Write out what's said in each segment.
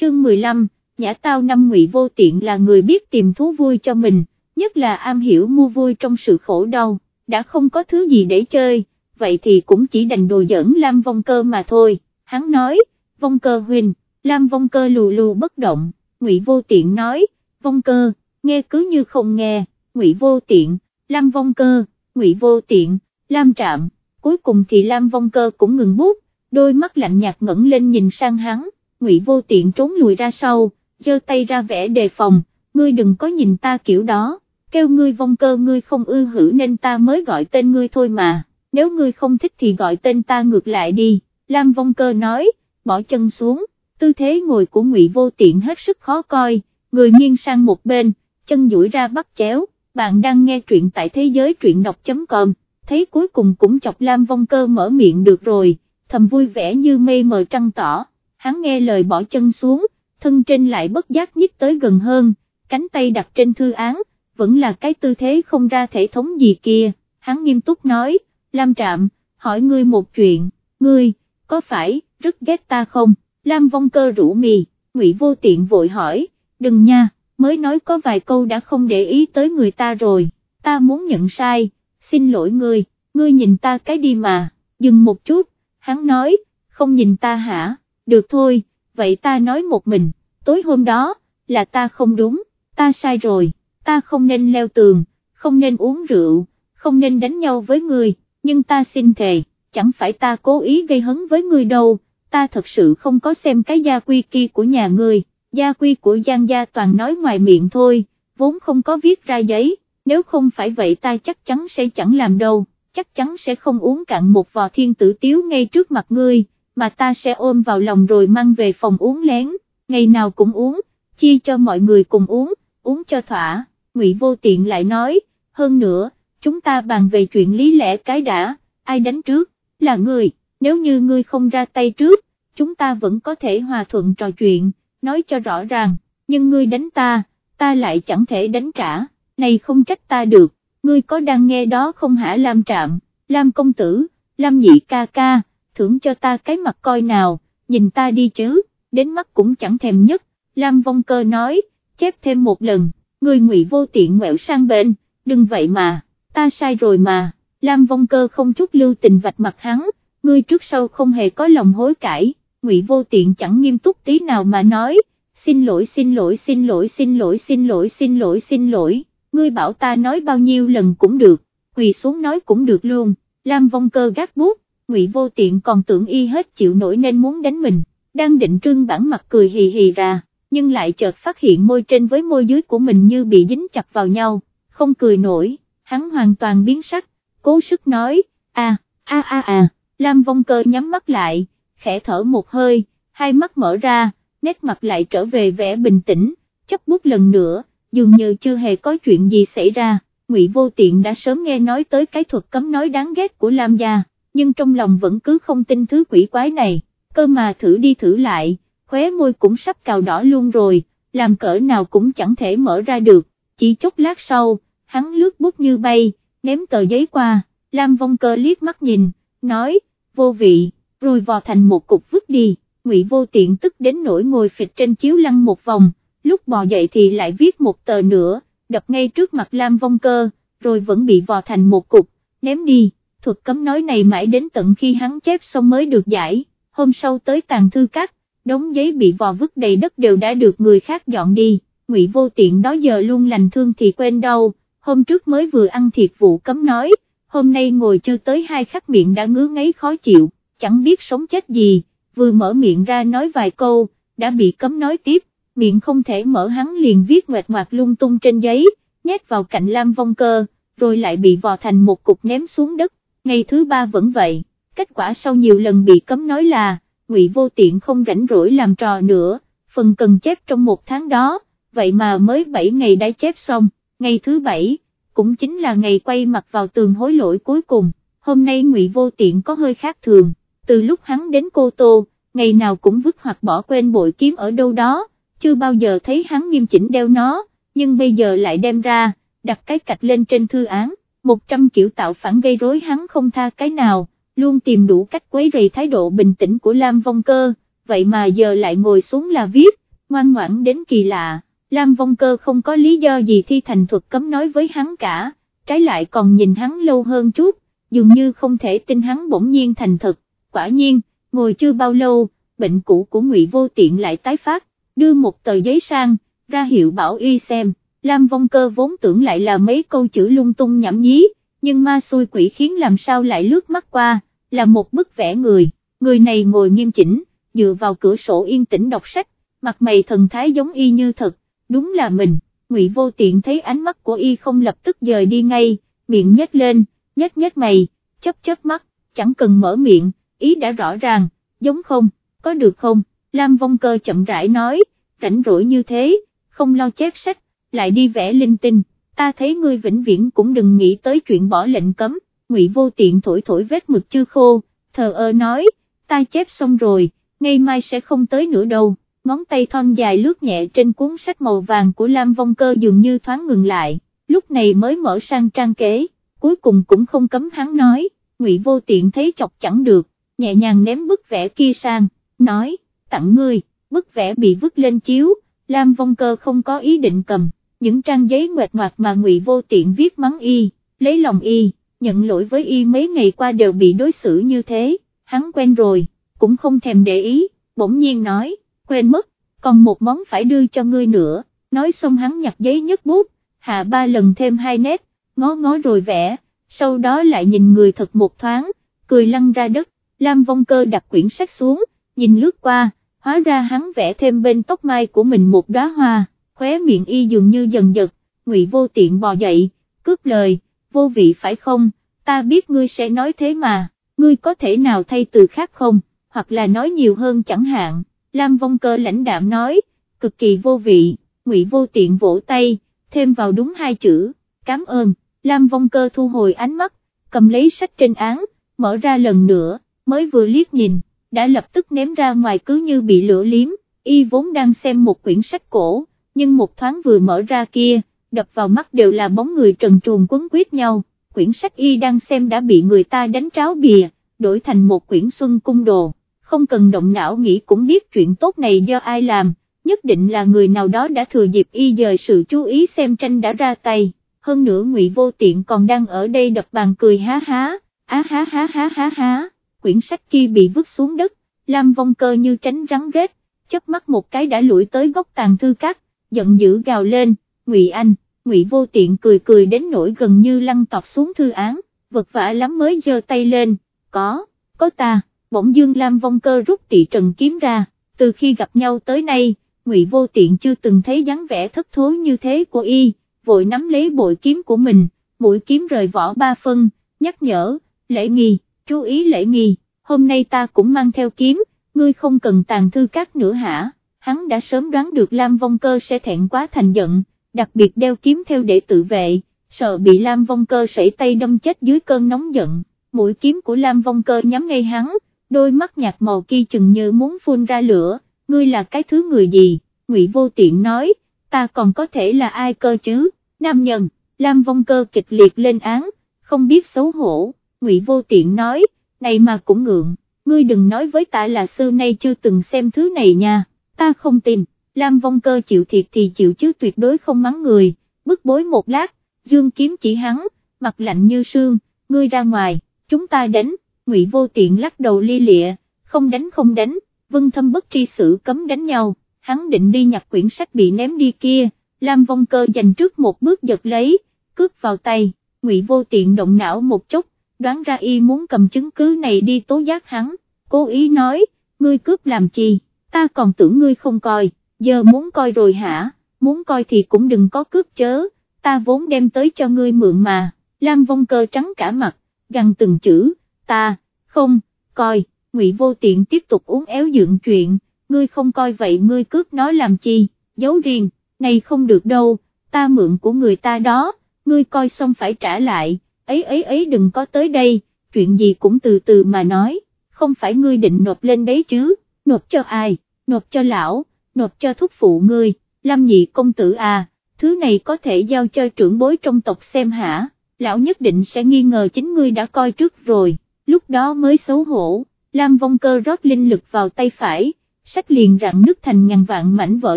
chương 15, nhã tao năm ngụy vô tiện là người biết tìm thú vui cho mình, nhất là am hiểu mua vui trong sự khổ đau, đã không có thứ gì để chơi, vậy thì cũng chỉ đành đồ giỡn Lam Vong Cơ mà thôi, hắn nói, Vong Cơ huynh, Lam Vong Cơ lù lù bất động, ngụy vô tiện nói, Vong Cơ, nghe cứ như không nghe, ngụy vô tiện, Lam Vong Cơ, ngụy vô tiện, Lam Trạm, cuối cùng thì Lam Vong Cơ cũng ngừng bút, đôi mắt lạnh nhạt ngẩng lên nhìn sang hắn, ngụy vô tiện trốn lùi ra sau, giơ tay ra vẽ đề phòng, ngươi đừng có nhìn ta kiểu đó, kêu ngươi vong cơ ngươi không ư hử nên ta mới gọi tên ngươi thôi mà, nếu ngươi không thích thì gọi tên ta ngược lại đi, Lam vong cơ nói, bỏ chân xuống, tư thế ngồi của ngụy vô tiện hết sức khó coi, người nghiêng sang một bên, chân duỗi ra bắt chéo, bạn đang nghe truyện tại thế giới truyện đọc.com, thấy cuối cùng cũng chọc Lam vong cơ mở miệng được rồi, thầm vui vẻ như mây mờ trăng tỏ, hắn nghe lời bỏ chân xuống, thân trên lại bất giác nhích tới gần hơn, cánh tay đặt trên thư án, vẫn là cái tư thế không ra thể thống gì kia, hắn nghiêm túc nói, Lam Trạm, hỏi ngươi một chuyện, ngươi, có phải, rất ghét ta không, Lam Vong Cơ rủ mì, Ngụy Vô Tiện vội hỏi, đừng nha, mới nói có vài câu đã không để ý tới người ta rồi, ta muốn nhận sai, xin lỗi ngươi, ngươi nhìn ta cái đi mà, dừng một chút, hắn nói, không nhìn ta hả, được thôi, vậy ta nói một mình, tối hôm đó, là ta không đúng, ta sai rồi, ta không nên leo tường, không nên uống rượu, không nên đánh nhau với người. nhưng ta xin thề, chẳng phải ta cố ý gây hấn với người đâu, ta thật sự không có xem cái gia quy kia của nhà người, gia quy của Giang Gia toàn nói ngoài miệng thôi, vốn không có viết ra giấy, nếu không phải vậy ta chắc chắn sẽ chẳng làm đâu, chắc chắn sẽ không uống cạn một vò thiên tử tiếu ngay trước mặt ngươi, mà ta sẽ ôm vào lòng rồi mang về phòng uống lén, ngày nào cũng uống, chia cho mọi người cùng uống, uống cho thỏa, Ngụy Vô Tiện lại nói, hơn nữa, chúng ta bàn về chuyện lý lẽ cái đã, ai đánh trước, là người, nếu như ngươi không ra tay trước, chúng ta vẫn có thể hòa thuận trò chuyện, nói cho rõ ràng, nhưng ngươi đánh ta, ta lại chẳng thể đánh trả, này không trách ta được, ngươi có đang nghe đó không hả Lam Trạm, Lam Công Tử, Lam Nhị ca ca, thưởng cho ta cái mặt coi nào, nhìn ta đi chứ, đến mắt cũng chẳng thèm nhất, Lam Vong Cơ nói, chép thêm một lần, người ngụy vô tiện ngoẹo sang bên, đừng vậy mà, ta sai rồi mà, Lam Vong Cơ không chút lưu tình vạch mặt hắn, ngươi trước sau không hề có lòng hối cải, ngụy vô tiện chẳng nghiêm túc tí nào mà nói, xin lỗi xin lỗi xin lỗi xin lỗi xin lỗi xin lỗi xin lỗi, ngươi bảo ta nói bao nhiêu lần cũng được, quỳ xuống nói cũng được luôn, Lam Vong Cơ gác bút, ngụy vô tiện còn tưởng y hết chịu nổi nên muốn đánh mình, đang định trưng bản mặt cười hì hì ra, nhưng lại chợt phát hiện môi trên với môi dưới của mình như bị dính chặt vào nhau, không cười nổi, hắn hoàn toàn biến sắc, cố sức nói, a a a a, Lam Vong Cơ nhắm mắt lại, khẽ thở một hơi, hai mắt mở ra, nét mặt lại trở về vẻ bình tĩnh, chấp bút lần nữa, dường như chưa hề có chuyện gì xảy ra, Ngụy Vô Tiện đã sớm nghe nói tới cái thuật cấm nói đáng ghét của Lam gia nhưng trong lòng vẫn cứ không tin thứ quỷ quái này, cơ mà thử đi thử lại, khóe môi cũng sắp cào đỏ luôn rồi, làm cỡ nào cũng chẳng thể mở ra được, chỉ chốc lát sau, hắn lướt bút như bay, ném tờ giấy qua, Lam Vong Cơ liếc mắt nhìn, nói, vô vị, rồi vò thành một cục vứt đi, Ngụy Vô Tiện tức đến nỗi ngồi phịch trên chiếu lăn một vòng, lúc bò dậy thì lại viết một tờ nữa, đập ngay trước mặt Lam Vong Cơ, rồi vẫn bị vò thành một cục, ném đi thuật cấm nói này mãi đến tận khi hắn chép xong mới được giải, hôm sau tới tàn thư cắt, đống giấy bị vò vứt đầy đất đều đã được người khác dọn đi, ngụy vô tiện đó giờ luôn lành thương thì quên đâu, hôm trước mới vừa ăn thiệt vụ cấm nói, hôm nay ngồi chưa tới hai khắc miệng đã ngứa ngáy khó chịu, chẳng biết sống chết gì, vừa mở miệng ra nói vài câu, đã bị cấm nói tiếp, miệng không thể mở hắn liền viết ngoẹt ngoạc lung tung trên giấy, nhét vào cạnh lam vong cơ, rồi lại bị vò thành một cục ném xuống đất, ngày thứ ba vẫn vậy, kết quả sau nhiều lần bị cấm nói là, ngụy vô tiện không rảnh rỗi làm trò nữa, phần cần chép trong một tháng đó, vậy mà mới 7 ngày đã chép xong, ngày thứ bảy, cũng chính là ngày quay mặt vào tường hối lỗi cuối cùng, hôm nay ngụy vô tiện có hơi khác thường, từ lúc hắn đến Cô Tô, ngày nào cũng vứt hoặc bỏ quên bội kiếm ở đâu đó, chưa bao giờ thấy hắn nghiêm chỉnh đeo nó, nhưng bây giờ lại đem ra, đặt cái cạch lên trên thư án, một trăm kiểu tạo phản gây rối hắn không tha cái nào, luôn tìm đủ cách quấy rầy thái độ bình tĩnh của Lam Vong Cơ, vậy mà giờ lại ngồi xuống là viết, ngoan ngoãn đến kỳ lạ, Lam Vong Cơ không có lý do gì thi thành thuật cấm nói với hắn cả, trái lại còn nhìn hắn lâu hơn chút, dường như không thể tin hắn bỗng nhiên thành thật, quả nhiên, ngồi chưa bao lâu, bệnh cũ của Ngụy Vô Tiện lại tái phát, đưa một tờ giấy sang, ra hiệu bảo y xem, Lam Vong Cơ vốn tưởng lại là mấy câu chữ lung tung nhảm nhí, nhưng ma xui quỷ khiến làm sao lại lướt mắt qua, là một bức vẽ người, người này ngồi nghiêm chỉnh, dựa vào cửa sổ yên tĩnh đọc sách, mặt mày thần thái giống y như thật, đúng là mình, Ngụy Vô Tiện thấy ánh mắt của y không lập tức dời đi ngay, miệng nhếch lên, nhếch nhếch mày, chớp chớp mắt, chẳng cần mở miệng, ý đã rõ ràng, giống không, có được không, Lam Vong Cơ chậm rãi nói, rảnh rỗi như thế, không lo chép sách, lại đi vẽ linh tinh, ta thấy ngươi vĩnh viễn cũng đừng nghĩ tới chuyện bỏ lệnh cấm, Ngụy Vô Tiện thổi thổi vết mực chưa khô, thờ ơ nói, ta chép xong rồi, ngày mai sẽ không tới nữa đâu, ngón tay thon dài lướt nhẹ trên cuốn sách màu vàng của Lam Vong Cơ dường như thoáng ngừng lại, lúc này mới mở sang trang kế, cuối cùng cũng không cấm hắn nói, Ngụy Vô Tiện thấy chọc chẳng được, nhẹ nhàng ném bức vẽ kia sang, nói, tặng ngươi, bức vẽ bị vứt lên chiếu, Lam Vong Cơ không có ý định cầm, những trang giấy mệt ngoạc mà Ngụy Vô Tiện viết mắng y, lấy lòng y, nhận lỗi với y mấy ngày qua đều bị đối xử như thế, hắn quen rồi, cũng không thèm để ý, bỗng nhiên nói, quên mất, còn một món phải đưa cho ngươi nữa, nói xong hắn nhặt giấy nhấc bút, hạ ba lần thêm hai nét, ngó ngó rồi vẽ, sau đó lại nhìn người thật một thoáng, cười lăn ra đất, Lam Vong Cơ đặt quyển sách xuống, nhìn lướt qua, hóa ra hắn vẽ thêm bên tóc mai của mình một đóa hoa, khóe miệng y dường như dần giật, ngụy vô tiện bò dậy, cướp lời, vô vị phải không, ta biết ngươi sẽ nói thế mà, ngươi có thể nào thay từ khác không, hoặc là nói nhiều hơn chẳng hạn, Lam Vong Cơ lãnh đạm nói, cực kỳ vô vị, ngụy vô tiện vỗ tay, thêm vào đúng hai chữ, cảm ơn, Lam Vong Cơ thu hồi ánh mắt, cầm lấy sách trên án, mở ra lần nữa, mới vừa liếc nhìn, đã lập tức ném ra ngoài cứ như bị lửa liếm, y vốn đang xem một quyển sách cổ, nhưng một thoáng vừa mở ra kia, đập vào mắt đều là bóng người trần truồng quấn quyết nhau, quyển sách y đang xem đã bị người ta đánh tráo bìa, đổi thành một quyển xuân cung đồ, không cần động não nghĩ cũng biết chuyện tốt này do ai làm, nhất định là người nào đó đã thừa dịp y dời sự chú ý xem tranh đã ra tay, hơn nữa ngụy vô tiện còn đang ở đây đập bàn cười há há, á há há há há há, quyển sách kia bị vứt xuống đất, Lam vong cơ như tránh rắn rết, chớp mắt một cái đã lủi tới góc tàn thư cát giận dữ gào lên, Ngụy Anh, Ngụy Vô Tiện cười cười đến nỗi gần như lăn tọt xuống thư án, vật vả lắm mới giơ tay lên, có, có ta, bỗng dương Lam Vong Cơ rút tị trần kiếm ra, từ khi gặp nhau tới nay, Ngụy Vô Tiện chưa từng thấy dáng vẻ thất thối như thế của y, vội nắm lấy bội kiếm của mình, mũi kiếm rời vỏ ba phân, nhắc nhở, lễ nghi, chú ý lễ nghi, hôm nay ta cũng mang theo kiếm, ngươi không cần tàn thư cát nữa hả? Hắn đã sớm đoán được Lam Vong Cơ sẽ thẹn quá thành giận, đặc biệt đeo kiếm theo để tự vệ, sợ bị Lam Vong Cơ sẩy tay đâm chết dưới cơn nóng giận, mũi kiếm của Lam Vong Cơ nhắm ngay hắn, đôi mắt nhạt màu kia chừng như muốn phun ra lửa, ngươi là cái thứ người gì, Ngụy Vô Tiện nói, ta còn có thể là ai cơ chứ, nam nhân, Lam Vong Cơ kịch liệt lên án, không biết xấu hổ, Ngụy Vô Tiện nói, này mà cũng ngượng, ngươi đừng nói với ta là xưa nay chưa từng xem thứ này nha ta không tin, Lam Vong Cơ chịu thiệt thì chịu chứ tuyệt đối không mắng người, bức bối một lát, dương kiếm chỉ hắn, mặt lạnh như sương, ngươi ra ngoài, chúng ta đánh, ngụy vô tiện lắc đầu ly lịa, không đánh không đánh, vân thâm bất tri xử cấm đánh nhau, hắn định đi nhặt quyển sách bị ném đi kia, Lam Vong Cơ dành trước một bước giật lấy, cướp vào tay, ngụy vô tiện động não một chút, đoán ra y muốn cầm chứng cứ này đi tố giác hắn, cố ý nói, ngươi cướp làm chi? Ta còn tưởng ngươi không coi, giờ muốn coi rồi hả, muốn coi thì cũng đừng có cướp chớ, ta vốn đem tới cho ngươi mượn mà, Lam Vong Cơ trắng cả mặt, gằn từng chữ, ta, không, coi, Ngụy Vô Tiện tiếp tục uống éo dựng chuyện, ngươi không coi vậy ngươi cướp nó làm chi, giấu riêng, này không được đâu, ta mượn của người ta đó, ngươi coi xong phải trả lại, ấy ấy ấy đừng có tới đây, chuyện gì cũng từ từ mà nói, không phải ngươi định nộp lên đấy chứ nộp cho ai, nộp cho lão, nộp cho thúc phụ ngươi, Lâm nhị công tử à, thứ này có thể giao cho trưởng bối trong tộc xem hả, lão nhất định sẽ nghi ngờ chính ngươi đã coi trước rồi, lúc đó mới xấu hổ, Lam vong cơ rót linh lực vào tay phải, sách liền rặn nứt thành ngàn vạn mảnh vỡ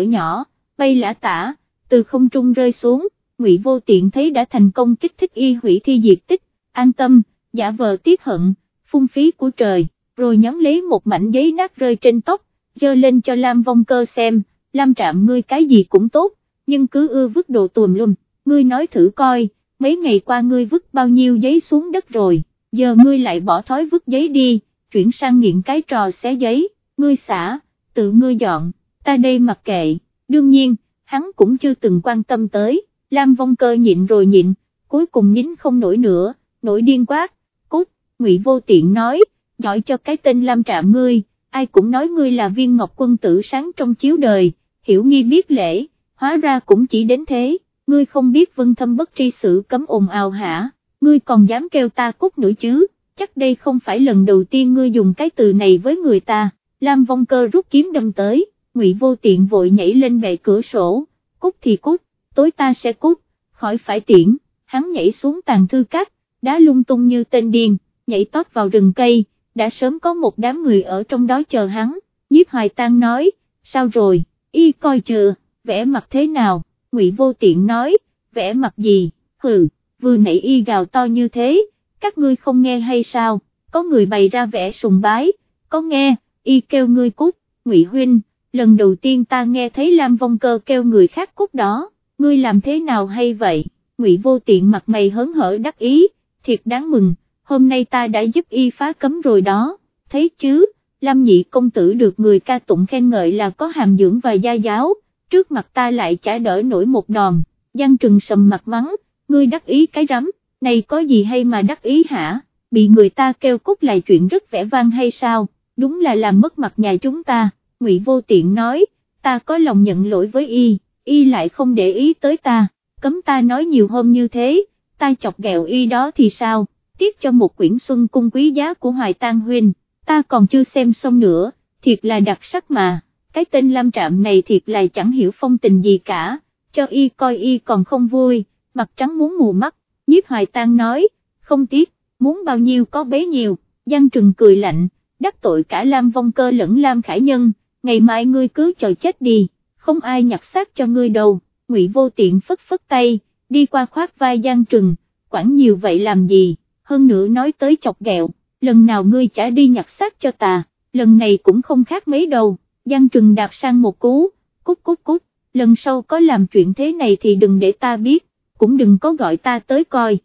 nhỏ, bay lã tả, từ không trung rơi xuống, Ngụy Vô Tiện thấy đã thành công kích thích y hủy thi diệt tích, an tâm, giả vờ tiếc hận, phung phí của trời, rồi nhắn lấy một mảnh giấy nát rơi trên tóc, dơ lên cho Lam Vong Cơ xem, Lam Trạm ngươi cái gì cũng tốt, nhưng cứ ưa vứt đồ tùm lum, ngươi nói thử coi, mấy ngày qua ngươi vứt bao nhiêu giấy xuống đất rồi, giờ ngươi lại bỏ thói vứt giấy đi, chuyển sang nghiện cái trò xé giấy, ngươi xả, tự ngươi dọn, ta đây mặc kệ, đương nhiên, hắn cũng chưa từng quan tâm tới, Lam Vong Cơ nhịn rồi nhịn, cuối cùng nhín không nổi nữa, nổi điên quát, cút, Ngụy Vô Tiện nói, giỏi cho cái tên Lam Trạm ngươi, ai cũng nói ngươi là viên ngọc quân tử sáng trong chiếu đời, hiểu nghi biết lễ, hóa ra cũng chỉ đến thế, ngươi không biết vân thâm bất tri sự cấm ồn ào hả, ngươi còn dám kêu ta cút nữa chứ, chắc đây không phải lần đầu tiên ngươi dùng cái từ này với người ta, Lam Vong Cơ rút kiếm đâm tới, Ngụy Vô Tiện vội nhảy lên bệ cửa sổ, cút thì cút, tối ta sẽ cút, khỏi phải tiễn, hắn nhảy xuống tàn thư cát, đá lung tung như tên điên, nhảy tót vào rừng cây, đã sớm có một đám người ở trong đó chờ hắn, nhiếp hoài tang nói, sao rồi, y coi chưa, vẽ mặt thế nào, ngụy vô tiện nói, vẽ mặt gì, hừ, vừa nãy y gào to như thế, các ngươi không nghe hay sao, có người bày ra vẽ sùng bái, có nghe, y kêu ngươi cút, ngụy huynh, lần đầu tiên ta nghe thấy Lam Vong Cơ kêu người khác cút đó, ngươi làm thế nào hay vậy, ngụy vô tiện mặt mày hớn hở đắc ý, thiệt đáng mừng, hôm nay ta đã giúp y phá cấm rồi đó, thấy chứ, Lam nhị công tử được người ca tụng khen ngợi là có hàm dưỡng và gia giáo, trước mặt ta lại chả đỡ nổi một đòn, Giang Trừng sầm mặt mắng, ngươi đắc ý cái rắm, này có gì hay mà đắc ý hả, bị người ta kêu cút là chuyện rất vẻ vang hay sao, đúng là làm mất mặt nhà chúng ta, Ngụy Vô Tiện nói, ta có lòng nhận lỗi với y, y lại không để ý tới ta, cấm ta nói nhiều hôm như thế, ta chọc ghẹo y đó thì sao, tiếc cho một quyển xuân cung quý giá của Hoài Tang Huynh, ta còn chưa xem xong nữa, thiệt là đặc sắc mà, cái tên Lam Trạm này thiệt là chẳng hiểu phong tình gì cả, cho y coi y còn không vui, mặt trắng muốn mù mắt, nhiếp Hoài Tang nói, không tiếc, muốn bao nhiêu có bấy nhiêu, Giang Trừng cười lạnh, đắc tội cả Lam Vong Cơ lẫn Lam Khải Nhân, ngày mai ngươi cứ chờ chết đi, không ai nhặt xác cho ngươi đâu, Ngụy Vô Tiện phất phất tay, đi qua khoát vai Giang Trừng, quản nhiều vậy làm gì? Hơn nữa nói tới chọc ghẹo, lần nào ngươi trả đi nhặt xác cho ta, lần này cũng không khác mấy đâu, Giang Trừng đạp sang một cú, cút cút cút, lần sau có làm chuyện thế này thì đừng để ta biết, cũng đừng có gọi ta tới coi.